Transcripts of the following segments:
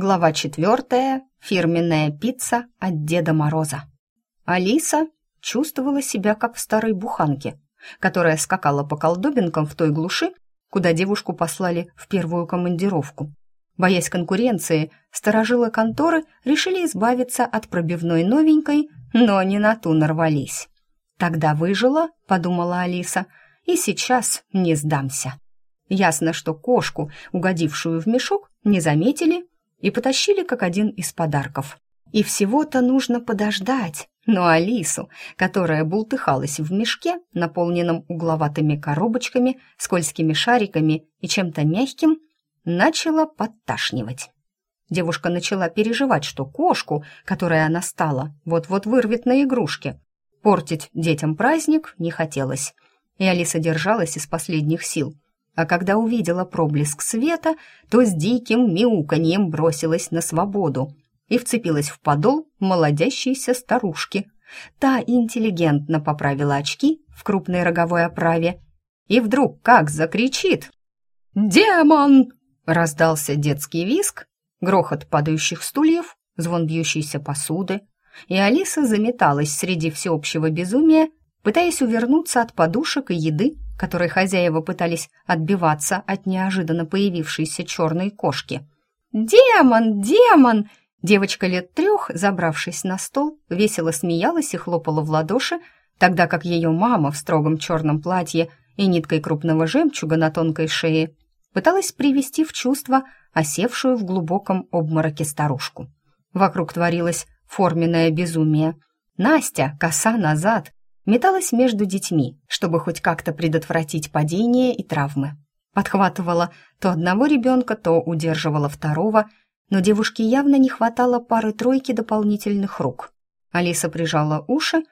Глава четвертая. Фирменная пицца от Деда Мороза. Алиса чувствовала себя как в старой буханке, которая скакала по колдобинкам в той глуши, куда девушку послали в первую командировку. Боясь конкуренции, сторожила конторы решили избавиться от пробивной новенькой, но не на ту нарвались. «Тогда выжила», — подумала Алиса, — «и сейчас не сдамся». Ясно, что кошку, угодившую в мешок, не заметили и потащили как один из подарков. И всего-то нужно подождать, но Алису, которая бултыхалась в мешке, наполненном угловатыми коробочками, скользкими шариками и чем-то мягким, начала подташнивать. Девушка начала переживать, что кошку, которой она стала, вот-вот вырвет на игрушке. Портить детям праздник не хотелось, и Алиса держалась из последних сил – а когда увидела проблеск света, то с диким мяуканьем бросилась на свободу и вцепилась в подол молодящейся старушки. Та интеллигентно поправила очки в крупной роговой оправе и вдруг как закричит «Демон!» Раздался детский виск, грохот падающих стульев, звон бьющейся посуды, и Алиса заметалась среди всеобщего безумия, пытаясь увернуться от подушек и еды, которой хозяева пытались отбиваться от неожиданно появившейся черной кошки. «Демон! Демон!» Девочка лет трех, забравшись на стол, весело смеялась и хлопала в ладоши, тогда как ее мама в строгом черном платье и ниткой крупного жемчуга на тонкой шее пыталась привести в чувство осевшую в глубоком обмороке старушку. Вокруг творилось форменное безумие. Настя, коса назад, металась между детьми, чтобы хоть как-то предотвратить падение и травмы. Подхватывала то одного ребенка, то удерживала второго, но девушке явно не хватало пары-тройки дополнительных рук. Алиса прижала уши,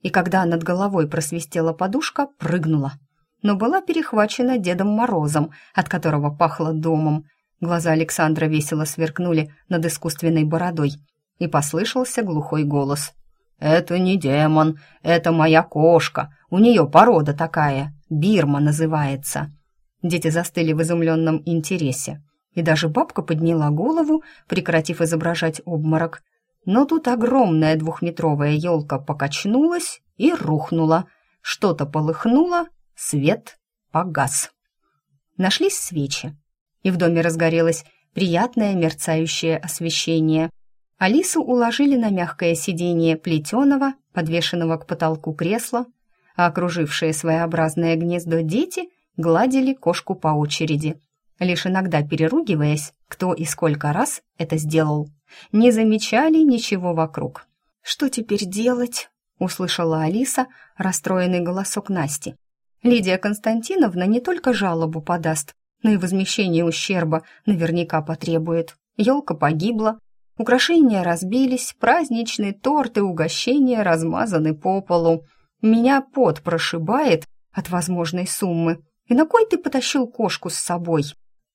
и когда над головой просвистела подушка, прыгнула. Но была перехвачена Дедом Морозом, от которого пахло домом. Глаза Александра весело сверкнули над искусственной бородой, и послышался глухой голос. «Это не демон, это моя кошка, у нее порода такая, Бирма называется». Дети застыли в изумленном интересе, и даже бабка подняла голову, прекратив изображать обморок. Но тут огромная двухметровая елка покачнулась и рухнула. Что-то полыхнуло, свет погас. Нашлись свечи, и в доме разгорелось приятное мерцающее освещение. Алису уложили на мягкое сиденье плетеного, подвешенного к потолку кресла, а окружившие своеобразное гнездо дети гладили кошку по очереди, лишь иногда переругиваясь, кто и сколько раз это сделал. Не замечали ничего вокруг. «Что теперь делать?» — услышала Алиса расстроенный голосок Насти. «Лидия Константиновна не только жалобу подаст, но и возмещение ущерба наверняка потребует. Елка погибла, Украшения разбились, праздничные торты, угощения размазаны по полу. Меня пот прошибает от возможной суммы. И на кой ты потащил кошку с собой?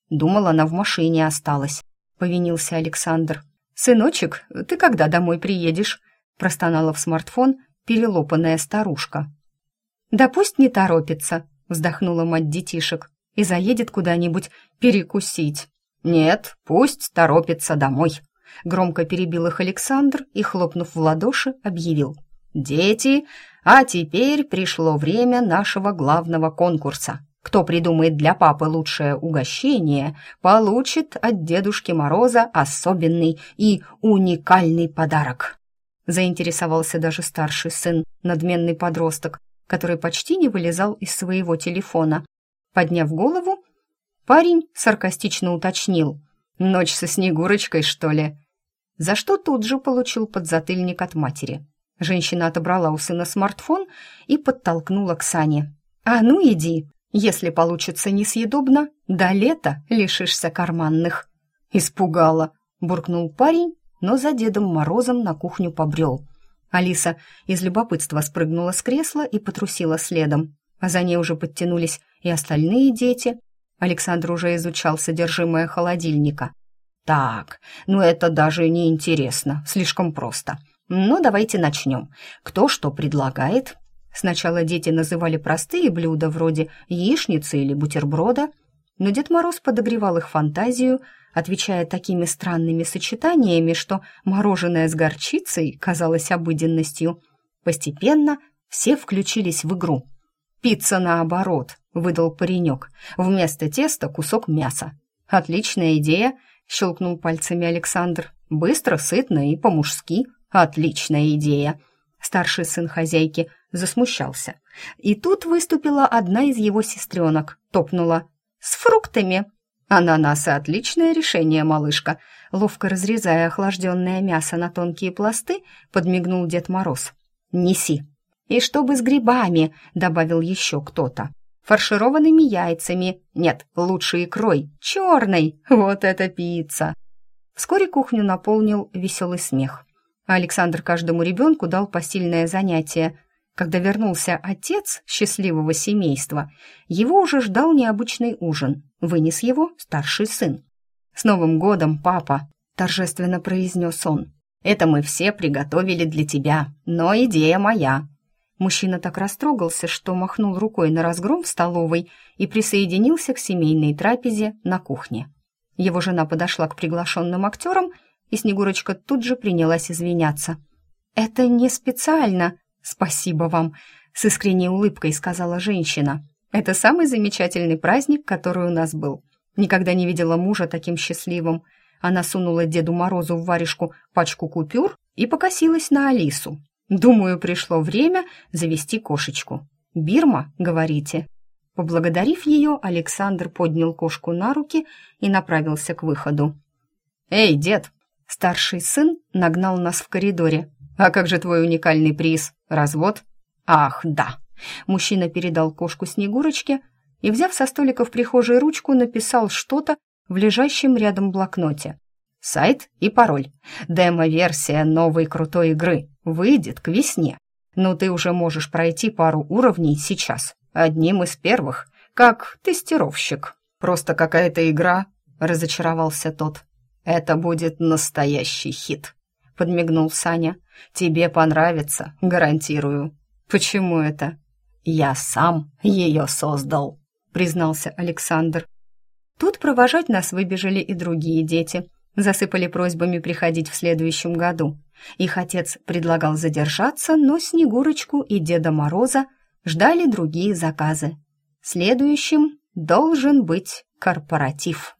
Думала, она в машине осталась, повинился Александр. Сыночек, ты когда домой приедешь? простонала в смартфон перелопанная старушка. Да пусть не торопится, вздохнула мать детишек. И заедет куда-нибудь перекусить. Нет, пусть торопится домой, Громко перебил их Александр и, хлопнув в ладоши, объявил. «Дети, а теперь пришло время нашего главного конкурса. Кто придумает для папы лучшее угощение, получит от Дедушки Мороза особенный и уникальный подарок». Заинтересовался даже старший сын, надменный подросток, который почти не вылезал из своего телефона. Подняв голову, парень саркастично уточнил. «Ночь со Снегурочкой, что ли?» за что тут же получил подзатыльник от матери. Женщина отобрала у сына смартфон и подтолкнула к Сане. «А ну иди! Если получится несъедобно, до лета лишишься карманных». «Испугала!» — буркнул парень, но за Дедом Морозом на кухню побрел. Алиса из любопытства спрыгнула с кресла и потрусила следом, а за ней уже подтянулись и остальные дети. Александр уже изучал содержимое холодильника. Так, ну это даже не интересно, слишком просто. Но давайте начнем. Кто что предлагает? Сначала дети называли простые блюда вроде яичницы или бутерброда, но Дед Мороз подогревал их фантазию, отвечая такими странными сочетаниями, что мороженое с горчицей казалось обыденностью. Постепенно все включились в игру. «Пицца наоборот», — выдал паренек. «Вместо теста кусок мяса». «Отличная идея», щелкнул пальцами Александр. «Быстро, сытно и по-мужски. Отличная идея!» Старший сын хозяйки засмущался. И тут выступила одна из его сестренок, топнула. «С фруктами!» «Ананасы — отличное решение, малышка!» Ловко разрезая охлажденное мясо на тонкие пласты, подмигнул Дед Мороз. «Неси!» «И чтобы с грибами!» — добавил еще кто-то фаршированными яйцами. Нет, лучше икрой, черной. Вот это пицца!» Вскоре кухню наполнил веселый смех. Александр каждому ребенку дал посильное занятие. Когда вернулся отец счастливого семейства, его уже ждал необычный ужин. Вынес его старший сын. «С Новым годом, папа!» – торжественно произнес он. «Это мы все приготовили для тебя, но идея моя. Мужчина так растрогался, что махнул рукой на разгром в столовой и присоединился к семейной трапезе на кухне. Его жена подошла к приглашенным актерам, и Снегурочка тут же принялась извиняться. «Это не специально. Спасибо вам», — с искренней улыбкой сказала женщина. «Это самый замечательный праздник, который у нас был. Никогда не видела мужа таким счастливым». Она сунула Деду Морозу в варежку пачку купюр и покосилась на Алису, Думаю, пришло время завести кошечку. Бирма, говорите?» Поблагодарив ее, Александр поднял кошку на руки и направился к выходу. «Эй, дед!» Старший сын нагнал нас в коридоре. «А как же твой уникальный приз? Развод?» «Ах, да!» Мужчина передал кошку Снегурочке и, взяв со столика в прихожей ручку, написал что-то в лежащем рядом блокноте. Сайт и пароль. Демо-версия новой крутой игры выйдет к весне. Но ты уже можешь пройти пару уровней сейчас, одним из первых, как тестировщик. Просто какая-то игра, разочаровался тот. Это будет настоящий хит, подмигнул Саня. Тебе понравится, гарантирую. Почему это? Я сам ее создал, признался Александр. Тут провожать нас выбежали и другие дети, Засыпали просьбами приходить в следующем году. Их отец предлагал задержаться, но Снегурочку и Деда Мороза ждали другие заказы. Следующим должен быть корпоратив.